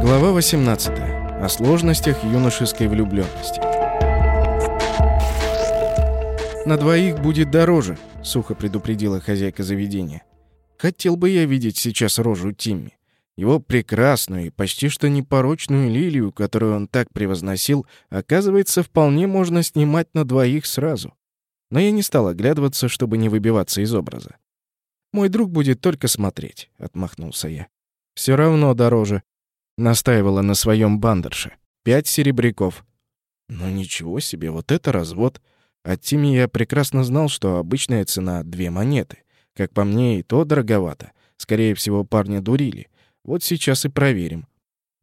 Глава 18. О сложностях юношеской влюбленности. «На двоих будет дороже», — сухо предупредила хозяйка заведения. «Хотел бы я видеть сейчас рожу Тимми. Его прекрасную и почти что непорочную лилию, которую он так превозносил, оказывается, вполне можно снимать на двоих сразу. Но я не стал оглядываться, чтобы не выбиваться из образа. «Мой друг будет только смотреть», — отмахнулся я. Все равно дороже», — настаивала на своем бандерше. «Пять серебряков». «Ну ничего себе, вот это развод!» От Тими я прекрасно знал, что обычная цена — две монеты. Как по мне, и то дороговато. Скорее всего, парня дурили. Вот сейчас и проверим.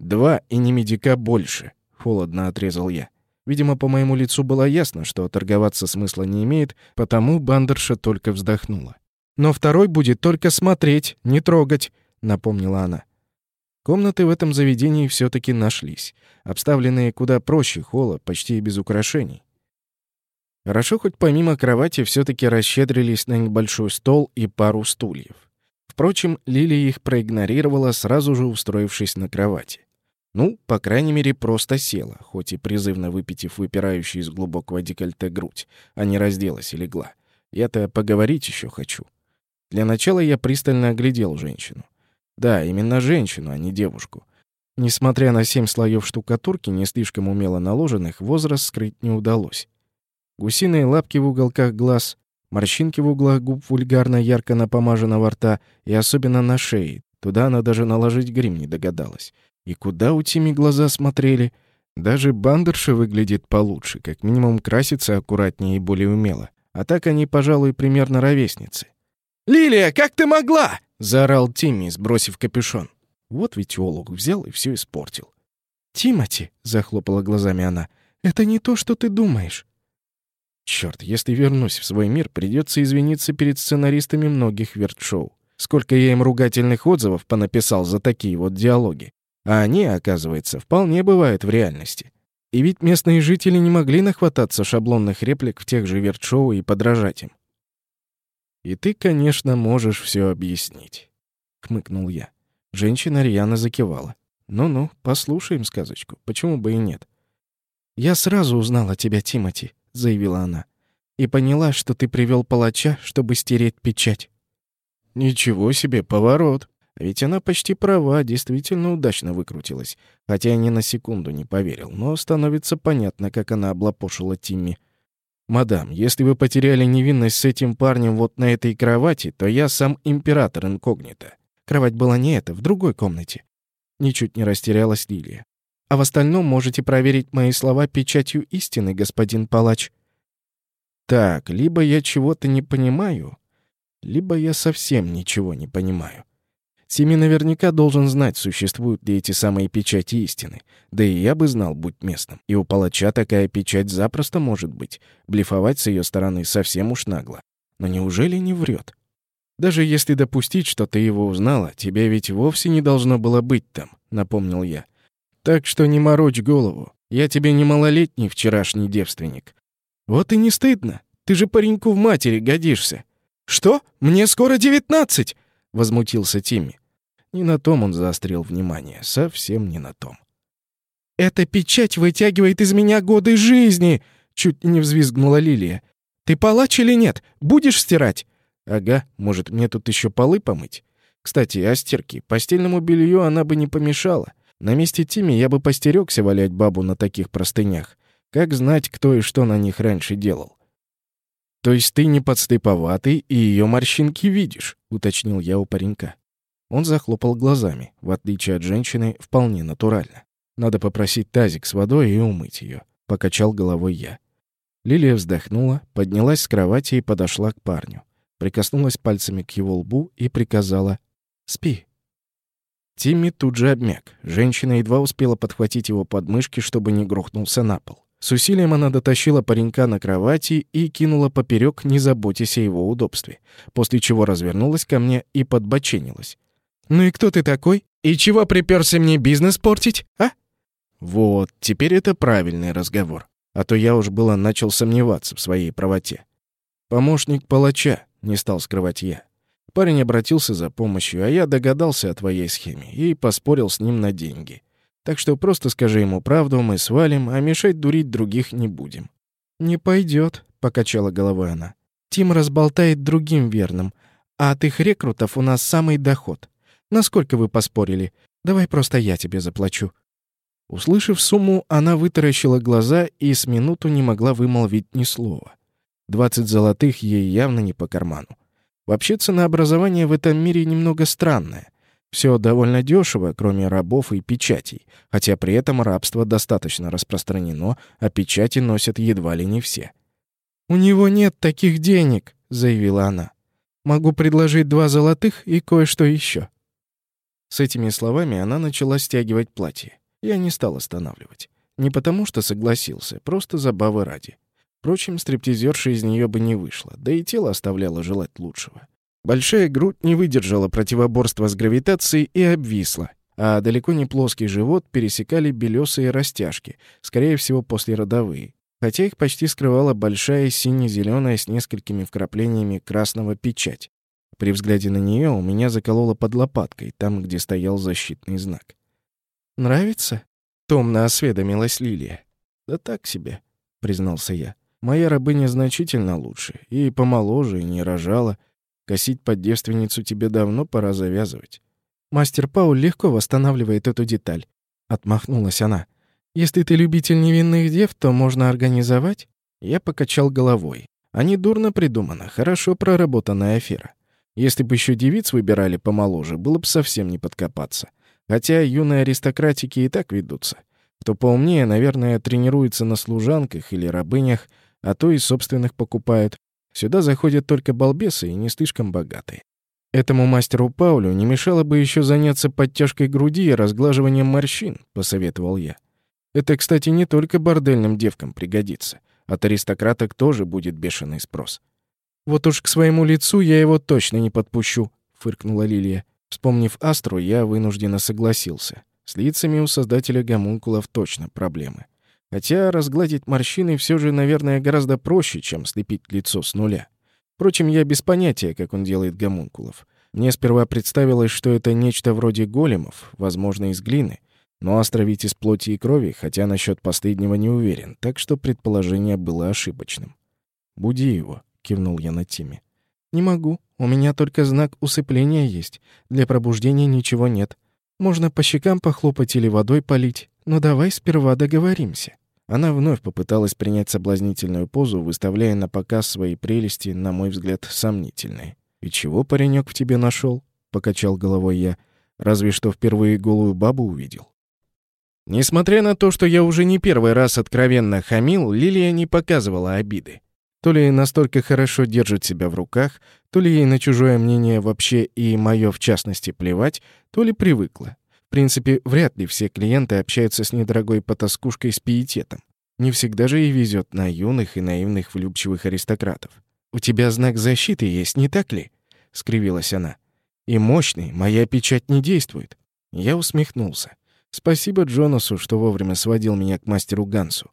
Два и не медика больше, — холодно отрезал я. Видимо, по моему лицу было ясно, что торговаться смысла не имеет, потому бандерша только вздохнула. «Но второй будет только смотреть, не трогать», — напомнила она. Комнаты в этом заведении все таки нашлись, обставленные куда проще холла, почти без украшений. Хорошо, хоть помимо кровати все таки расщедрились на небольшой стол и пару стульев. Впрочем, Лилия их проигнорировала, сразу же устроившись на кровати. Ну, по крайней мере, просто села, хоть и призывно выпитив выпирающую из глубокого декольте грудь, а не разделась и легла. Я-то поговорить еще хочу. Для начала я пристально оглядел женщину. Да, именно женщину, а не девушку. Несмотря на семь слоев штукатурки, не слишком умело наложенных, возраст скрыть не удалось. Гусиные лапки в уголках глаз, морщинки в углах губ вульгарно ярко напомаженного рта и особенно на шее. Туда она даже наложить грим не догадалась. И куда у Тими глаза смотрели? Даже бандерша выглядит получше, как минимум красится аккуратнее и более умело. А так они, пожалуй, примерно ровесницы. «Лилия, как ты могла?» — заорал Тимми, сбросив капюшон. Вот ведь олух взял и все испортил. «Тимати», — захлопала глазами она, — «это не то, что ты думаешь. Черт, если вернусь в свой мир, придется извиниться перед сценаристами многих вертшоу. Сколько я им ругательных отзывов понаписал за такие вот диалоги. А они, оказывается, вполне бывают в реальности. И ведь местные жители не могли нахвататься шаблонных реплик в тех же вертшоу и подражать им. «И ты, конечно, можешь все объяснить», — хмыкнул я. Женщина рьяно закивала. «Ну-ну, послушаем сказочку. Почему бы и нет?» «Я сразу узнала тебя, Тимати», — заявила она. «И поняла, что ты привел палача, чтобы стереть печать». «Ничего себе, поворот!» Ведь она почти права, действительно удачно выкрутилась. Хотя я ни на секунду не поверил, но становится понятно, как она облапошила Тимми. «Мадам, если вы потеряли невинность с этим парнем вот на этой кровати, то я сам император инкогнито». Кровать была не эта, в другой комнате. Ничуть не растерялась Лилия. А в остальном можете проверить мои слова печатью истины, господин палач. Так, либо я чего-то не понимаю, либо я совсем ничего не понимаю. Семи наверняка должен знать, существуют ли эти самые печати истины. Да и я бы знал, будь местным. И у палача такая печать запросто может быть. Блефовать с ее стороны совсем уж нагло. Но неужели не врет? Даже если допустить, что ты его узнала, тебя ведь вовсе не должно было быть там, напомнил я. Так что не морочь голову. Я тебе не малолетний вчерашний девственник. Вот и не стыдно. Ты же пареньку в матери годишься. Что? Мне скоро девятнадцать! Возмутился Тимми. Не на том он заострил внимание. Совсем не на том. «Эта печать вытягивает из меня годы жизни!» Чуть не взвизгнула Лилия. «Ты палач или нет? Будешь стирать?» «Ага, может, мне тут еще полы помыть?» «Кстати, о стирке. Постельному белью она бы не помешала. На месте Тими я бы постерёгся валять бабу на таких простынях. Как знать, кто и что на них раньше делал. «То есть ты не подстыповатый и её морщинки видишь?» — уточнил я у паренька. Он захлопал глазами, в отличие от женщины, вполне натурально. «Надо попросить тазик с водой и умыть её», — покачал головой я. Лилия вздохнула, поднялась с кровати и подошла к парню. Прикоснулась пальцами к его лбу и приказала «Спи». Тимми тут же обмяк. Женщина едва успела подхватить его подмышки, чтобы не грохнулся на пол. С усилием она дотащила паренька на кровати и кинула поперек, не заботясь о его удобстве, после чего развернулась ко мне и подбоченилась. «Ну и кто ты такой? И чего приперся мне бизнес портить, а?» Вот, теперь это правильный разговор. А то я уж было начал сомневаться в своей правоте. «Помощник палача», — не стал скрывать я. Парень обратился за помощью, а я догадался о твоей схеме и поспорил с ним на деньги. Так что просто скажи ему правду, мы свалим, а мешать дурить других не будем». «Не пойдет, покачала головой она. «Тим разболтает другим верным, а от их рекрутов у нас самый доход. Насколько вы поспорили? Давай просто я тебе заплачу». Услышав сумму, она вытаращила глаза и с минуту не могла вымолвить ни слова. Двадцать золотых ей явно не по карману. Вообще ценообразование в этом мире немного странное. Все довольно дешево, кроме рабов и печатей, хотя при этом рабство достаточно распространено, а печати носят едва ли не все. «У него нет таких денег», — заявила она. «Могу предложить два золотых и кое-что еще». С этими словами она начала стягивать платье. Я не стал останавливать. Не потому что согласился, просто забавы ради. Впрочем, стриптизерша из нее бы не вышла, да и тело оставляло желать лучшего. Большая грудь не выдержала противоборства с гравитацией и обвисла, а далеко не плоский живот пересекали белесые растяжки, скорее всего, послеродовые, хотя их почти скрывала большая сине-зеленая с несколькими вкраплениями красного печать. При взгляде на нее у меня закололо под лопаткой, там, где стоял защитный знак. «Нравится?» — томно осведомилась Лилия. «Да так себе», — признался я. «Моя рабыня значительно лучше, и помоложе, и не рожала». Косить под девственницу тебе давно пора завязывать. Мастер Пауль легко восстанавливает эту деталь. Отмахнулась она. Если ты любитель невинных дев, то можно организовать. Я покачал головой. Не дурно придумано, хорошо проработанная афера. Если бы еще девиц выбирали помоложе, было бы совсем не подкопаться. Хотя юные аристократики и так ведутся. Кто поумнее, наверное, тренируется на служанках или рабынях, а то и собственных покупают. Сюда заходят только балбесы и не слишком богатые. Этому мастеру Паулю не мешало бы еще заняться подтяжкой груди и разглаживанием морщин, посоветовал я. Это, кстати, не только бордельным девкам пригодится. От аристократок тоже будет бешеный спрос. Вот уж к своему лицу я его точно не подпущу, фыркнула Лилия. Вспомнив Астру, я вынужденно согласился. С лицами у создателя гомункулов точно проблемы. Хотя разгладить морщины все же, наверное, гораздо проще, чем слепить лицо с нуля. Впрочем, я без понятия, как он делает гомункулов. Мне сперва представилось, что это нечто вроде големов, возможно, из глины. Но Астра ведь из плоти и крови, хотя насчет последнего не уверен, так что предположение было ошибочным. «Буди его», — кивнул я на Тиме. «Не могу. У меня только знак усыпления есть. Для пробуждения ничего нет. Можно по щекам похлопать или водой полить. Но давай сперва договоримся». Она вновь попыталась принять соблазнительную позу, выставляя на показ свои прелести, на мой взгляд, сомнительные. «И чего паренек в тебе нашел? покачал головой я. «Разве что впервые голую бабу увидел». Несмотря на то, что я уже не первый раз откровенно хамил, Лилия не показывала обиды. То ли настолько хорошо держит себя в руках, то ли ей на чужое мнение вообще и мое в частности плевать, то ли привыкла. В принципе, вряд ли все клиенты общаются с недорогой потаскушкой с пиететом. Не всегда же ей везет на юных и наивных влюбчивых аристократов. «У тебя знак защиты есть, не так ли?» — скривилась она. «И мощный, моя печать не действует». Я усмехнулся. Спасибо Джонасу, что вовремя сводил меня к мастеру Гансу.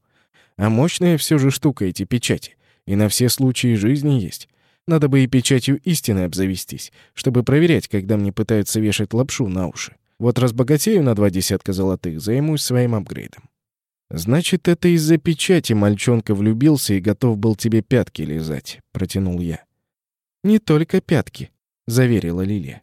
А мощная все же штука эти печати. И на все случаи жизни есть. Надо бы и печатью истины обзавестись, чтобы проверять, когда мне пытаются вешать лапшу на уши. Вот разбогатею на два десятка золотых, займусь своим апгрейдом. Значит, это из-за печати мальчонка влюбился и готов был тебе пятки лизать, протянул я. Не только пятки, заверила Лилия.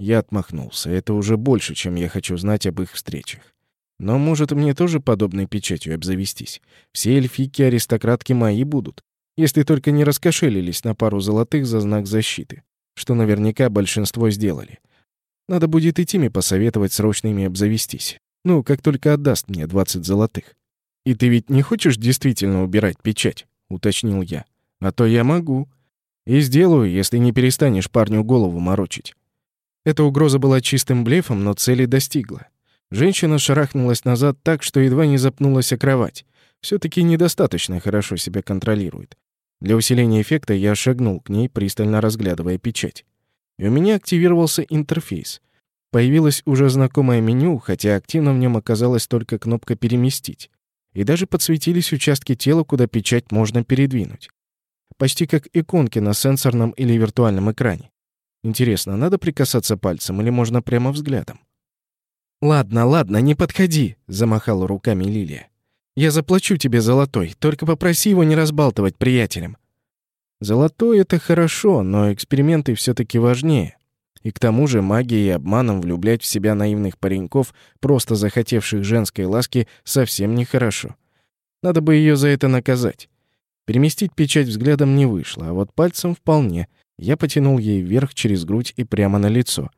Я отмахнулся. Это уже больше, чем я хочу знать об их встречах. Но, может, мне тоже подобной печатью обзавестись. Все эльфийки-аристократки мои будут, если только не раскошелились на пару золотых за знак защиты, что наверняка большинство сделали. Надо будет и Тиме посоветовать срочно ими обзавестись. Ну, как только отдаст мне 20 золотых. И ты ведь не хочешь действительно убирать печать? Уточнил я. А то я могу. И сделаю, если не перестанешь парню голову морочить. Эта угроза была чистым блефом, но цели достигла. Женщина шарахнулась назад так, что едва не запнулась о кровать. все таки недостаточно хорошо себя контролирует. Для усиления эффекта я шагнул к ней, пристально разглядывая печать и у меня активировался интерфейс. Появилось уже знакомое меню, хотя активно в нем оказалась только кнопка «Переместить». И даже подсветились участки тела, куда печать можно передвинуть. Почти как иконки на сенсорном или виртуальном экране. Интересно, надо прикасаться пальцем или можно прямо взглядом? «Ладно, ладно, не подходи», — замахала руками Лилия. «Я заплачу тебе золотой, только попроси его не разбалтывать приятелям». Золотой — это хорошо, но эксперименты все таки важнее. И к тому же магией и обманом влюблять в себя наивных пареньков, просто захотевших женской ласки, совсем нехорошо. Надо бы ее за это наказать. Переместить печать взглядом не вышло, а вот пальцем вполне. Я потянул ей вверх через грудь и прямо на лицо.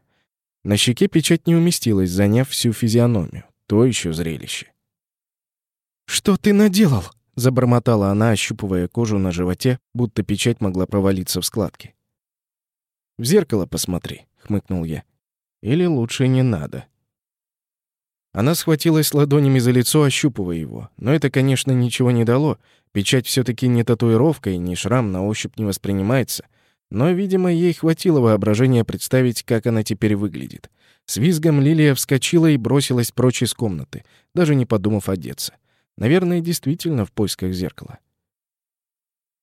На щеке печать не уместилась, заняв всю физиономию. То еще зрелище. «Что ты наделал?» — забормотала она, ощупывая кожу на животе, будто печать могла провалиться в складки. «В зеркало посмотри», — хмыкнул я. «Или лучше не надо». Она схватилась ладонями за лицо, ощупывая его. Но это, конечно, ничего не дало. Печать все таки не татуировка и ни шрам на ощупь не воспринимается. Но, видимо, ей хватило воображения представить, как она теперь выглядит. С визгом Лилия вскочила и бросилась прочь из комнаты, даже не подумав одеться. Наверное, действительно в поисках зеркала.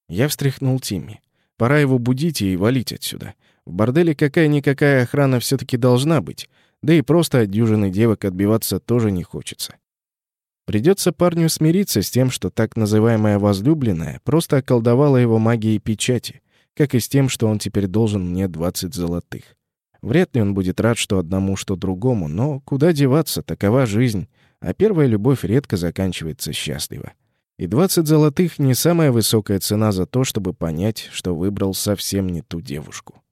Я встряхнул Тимми. Пора его будить и валить отсюда. В борделе какая-никакая охрана все таки должна быть. Да и просто от дюжины девок отбиваться тоже не хочется. Придется парню смириться с тем, что так называемая возлюбленная просто околдовала его магией печати, как и с тем, что он теперь должен мне 20 золотых. Вряд ли он будет рад, что одному, что другому, но куда деваться, такова жизнь, а первая любовь редко заканчивается счастливо. И 20 золотых — не самая высокая цена за то, чтобы понять, что выбрал совсем не ту девушку.